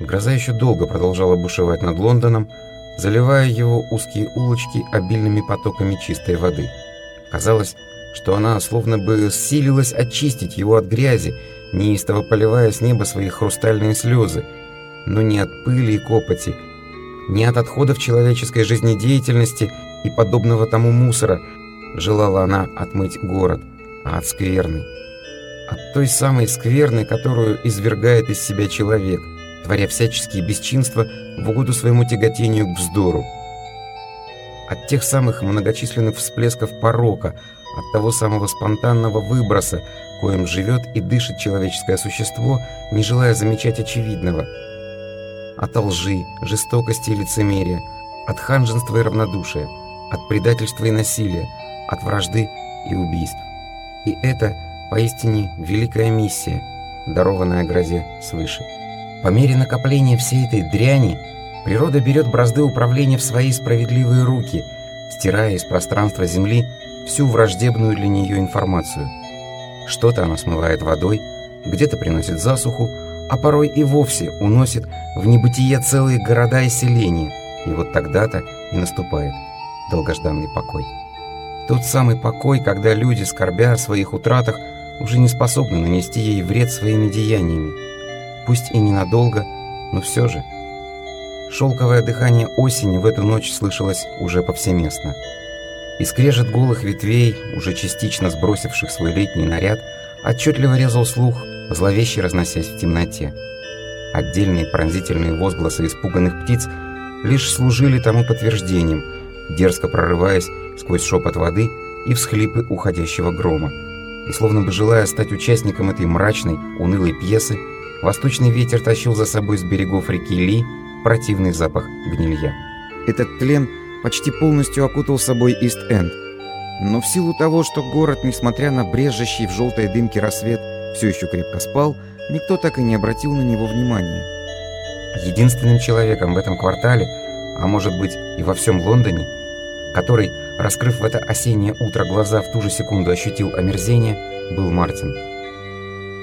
Гроза еще долго продолжала бушевать над Лондоном, заливая его узкие улочки обильными потоками чистой воды. Казалось, что она словно бы силилась очистить его от грязи, неистово поливая с неба свои хрустальные слезы, но не от пыли и копоти, не от отходов человеческой жизнедеятельности и подобного тому мусора желала она отмыть город, а от скверны. От той самой скверны, которую извергает из себя человек, творя всяческие бесчинства в угоду своему тяготению к вздору. От тех самых многочисленных всплесков порока, от того самого спонтанного выброса, коим живет и дышит человеческое существо, не желая замечать очевидного. От лжи, жестокости и лицемерия, от ханжества и равнодушия, от предательства и насилия, от вражды и убийств. И это поистине великая миссия, дарованная грозе свыше. По мере накопления всей этой дряни природа берет бразды управления в свои справедливые руки, стирая из пространства Земли всю враждебную для нее информацию. Что-то она смывает водой, где-то приносит засуху, а порой и вовсе уносит в небытие целые города и селения, и вот тогда-то и наступает долгожданный покой. Тот самый покой, когда люди, скорбя о своих утратах, уже не способны нанести ей вред своими деяниями. Пусть и ненадолго, но все же. Шелковое дыхание осени в эту ночь слышалось уже повсеместно. И скрежет голых ветвей, уже частично сбросивших свой летний наряд, отчетливо резал слух, зловеще разносясь в темноте. Отдельные пронзительные возгласы испуганных птиц лишь служили тому подтверждением, дерзко прорываясь сквозь шепот воды и всхлипы уходящего грома. И словно бы желая стать участником этой мрачной, унылой пьесы, восточный ветер тащил за собой с берегов реки Ли противный запах гнилья. Этот тлен почти полностью окутал собой Ист-Энд. Но в силу того, что город, несмотря на брежущий в желтой дымке рассвет, все еще крепко спал, никто так и не обратил на него внимания. Единственным человеком в этом квартале, а может быть и во всем Лондоне, который, раскрыв в это осеннее утро глаза, в ту же секунду ощутил омерзение, был Мартин.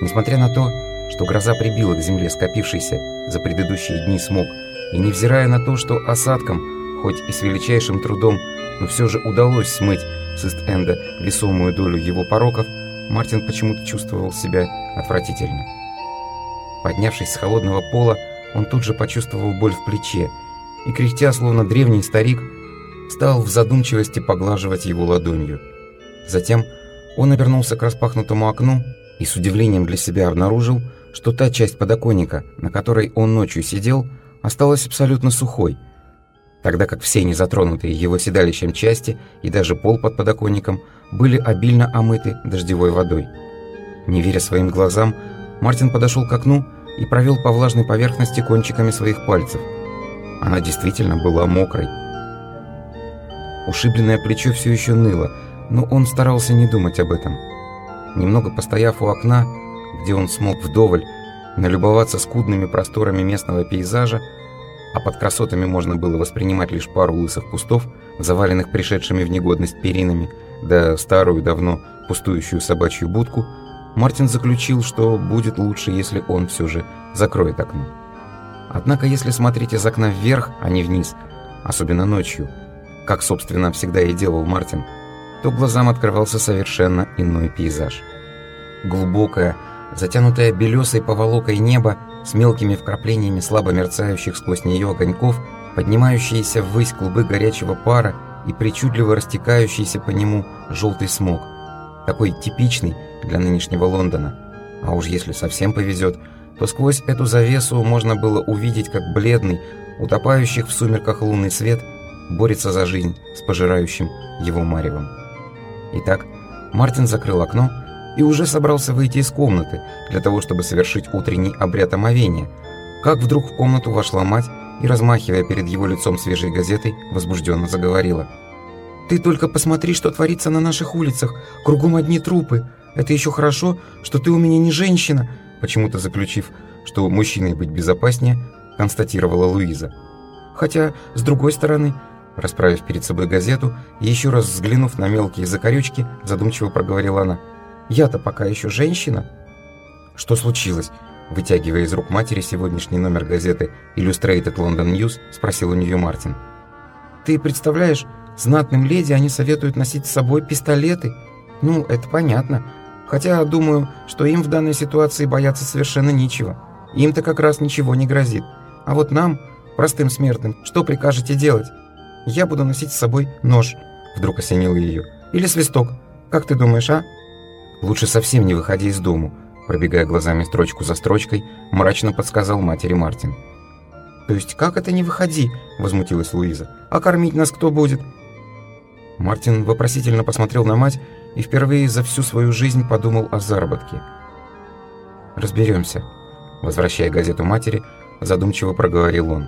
Несмотря на то, что гроза прибила к земле скопившийся за предыдущие дни смог, и невзирая на то, что осадком, хоть и с величайшим трудом, но все же удалось смыть с Ист-Энда весомую долю его пороков, Мартин почему-то чувствовал себя отвратительно. Поднявшись с холодного пола, он тут же почувствовал боль в плече и, кряхтя, словно древний старик, стал в задумчивости поглаживать его ладонью. Затем он обернулся к распахнутому окну и с удивлением для себя обнаружил, что та часть подоконника, на которой он ночью сидел, осталась абсолютно сухой, тогда как все незатронутые его седалищем части и даже пол под подоконником были обильно омыты дождевой водой. Не веря своим глазам, Мартин подошел к окну и провел по влажной поверхности кончиками своих пальцев. Она действительно была мокрой. Ушибленное плечо все еще ныло, но он старался не думать об этом. Немного постояв у окна, где он смог вдоволь налюбоваться скудными просторами местного пейзажа, а под красотами можно было воспринимать лишь пару лысых кустов, заваленных пришедшими в негодность перинами, да старую, давно пустующую собачью будку, Мартин заключил, что будет лучше, если он все же закроет окно. Однако, если смотреть из окна вверх, а не вниз, особенно ночью, как, собственно, всегда и делал Мартин, то глазам открывался совершенно иной пейзаж. Глубокое, затянутое белесой поволокой небо с мелкими вкраплениями слабо мерцающих сквозь нее огоньков, поднимающиеся ввысь клубы горячего пара и причудливо растекающийся по нему желтый смог, такой типичный для нынешнего Лондона. А уж если совсем повезет, то сквозь эту завесу можно было увидеть, как бледный, утопающих в сумерках лунный свет – борется за жизнь с пожирающим его маревом. Итак, Мартин закрыл окно и уже собрался выйти из комнаты для того, чтобы совершить утренний обряд омовения, как вдруг в комнату вошла мать и, размахивая перед его лицом свежей газетой, возбужденно заговорила. «Ты только посмотри, что творится на наших улицах, кругом одни трупы. Это еще хорошо, что ты у меня не женщина», почему-то заключив, что мужчиной быть безопаснее, констатировала Луиза. Хотя, с другой стороны, Расправив перед собой газету и еще раз взглянув на мелкие закорючки, задумчиво проговорила она. «Я-то пока еще женщина». «Что случилось?» Вытягивая из рук матери сегодняшний номер газеты Illustrated London News, спросил у нее Мартин. «Ты представляешь, знатным леди они советуют носить с собой пистолеты. Ну, это понятно. Хотя, думаю, что им в данной ситуации бояться совершенно нечего. Им-то как раз ничего не грозит. А вот нам, простым смертным, что прикажете делать? Я буду носить с собой нож», — вдруг осенил ее. «Или свисток. Как ты думаешь, а?» «Лучше совсем не выходи из дому», пробегая глазами строчку за строчкой, мрачно подсказал матери Мартин. «То есть как это не выходи?» – возмутилась Луиза. «А кормить нас кто будет?» Мартин вопросительно посмотрел на мать и впервые за всю свою жизнь подумал о заработке. «Разберемся», – возвращая газету матери, задумчиво проговорил он.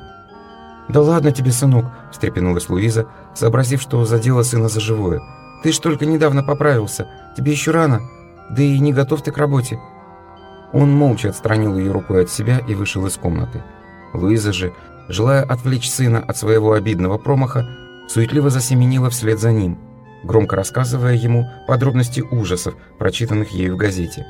«Да ладно тебе, сынок», – встрепенулась Луиза, сообразив, что задела сына за живое. «Ты ж только недавно поправился, тебе еще рано, да и не готов ты к работе. Он молча отстранил ее рукой от себя и вышел из комнаты. Луиза же, желая отвлечь сына от своего обидного промаха, суетливо засеменила вслед за ним, громко рассказывая ему подробности ужасов, прочитанных ею в газете.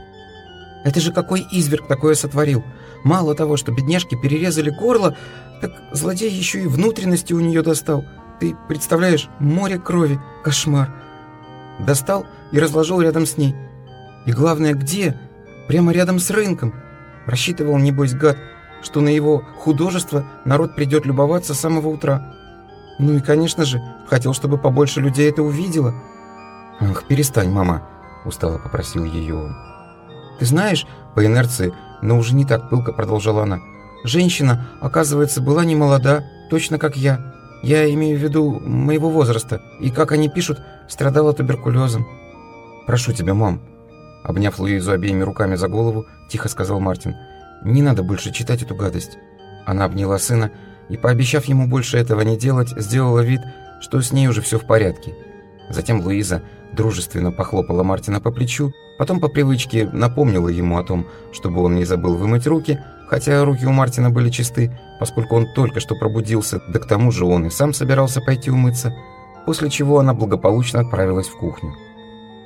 «Это же какой изверг такое сотворил! Мало того, что бедняжки перерезали горло, так злодей еще и внутренности у нее достал. Ты представляешь, море крови, кошмар!» Достал и разложил рядом с ней. И главное, где? Прямо рядом с рынком. Рассчитывал, небось, гад, что на его художество народ придет любоваться с самого утра. Ну и, конечно же, хотел, чтобы побольше людей это увидело. «Ах, перестань, мама», — устало попросил ее он. «Ты знаешь, по инерции, но уже не так пылко продолжала она, женщина, оказывается, была не молода, точно как я. Я имею в виду моего возраста, и, как они пишут, страдала туберкулезом». «Прошу тебя, мам», Обняв Луизу обеими руками за голову, тихо сказал Мартин. «Не надо больше читать эту гадость». Она обняла сына и, пообещав ему больше этого не делать, сделала вид, что с ней уже все в порядке. Затем Луиза дружественно похлопала Мартина по плечу, потом по привычке напомнила ему о том, чтобы он не забыл вымыть руки, хотя руки у Мартина были чисты, поскольку он только что пробудился, да к тому же он и сам собирался пойти умыться, после чего она благополучно отправилась в кухню.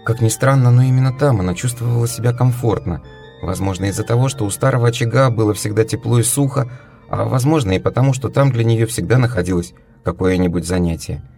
Как ни странно, но именно там она чувствовала себя комфортно. Возможно, из-за того, что у старого очага было всегда тепло и сухо, а возможно и потому, что там для нее всегда находилось какое-нибудь занятие –